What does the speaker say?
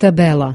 tabela.